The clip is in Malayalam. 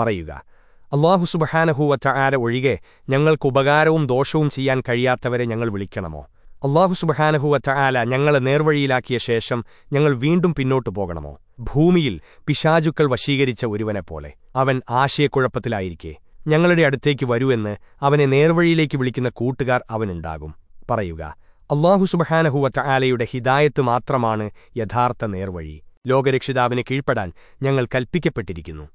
പറയുക. അള്ളാഹു സുബഹാനഹൂവറ്റ ആര ഒഴികെ ഞങ്ങൾക്ക് ഉപകാരവും ദോഷവും ചെയ്യാൻ കഴിയാത്തവരെ ഞങ്ങൾ വിളിക്കണമോ? അള്ളാഹു സുബഹാനഹുവറ്റ ആല ഞങ്ങളെ നേർവഴിയിലാക്കിയ ശേഷം ഞങ്ങൾ വീണ്ടും പിന്നോട്ടു പോകണമോ? ഭൂമിയിൽ പിശാചുക്കൾ വശീകരിച്ച ഒരുവനെപ്പോലെ അവൻ ആശയക്കുഴപ്പത്തിലായിരിക്കെ. ഞങ്ങളുടെ അടുത്തേക്ക് വരുവെന്ന് അവനെ നേർവഴിയിലേക്ക് വിളിക്കുന്ന കൂട്ടുകാർ അവനുണ്ടാകും. പറയുക അള്ളാഹു സുബഹാനഹുവറ്റ ആലയുടെ ഹിദായത്ത് മാത്രമാണ് യഥാർത്ഥ നേർവഴി. ലോകരക്ഷിതാവിന് കീഴ്പ്പെടാൻ ഞങ്ങൾ കൽപ്പിക്കപ്പെട്ടിരിക്കുന്നു.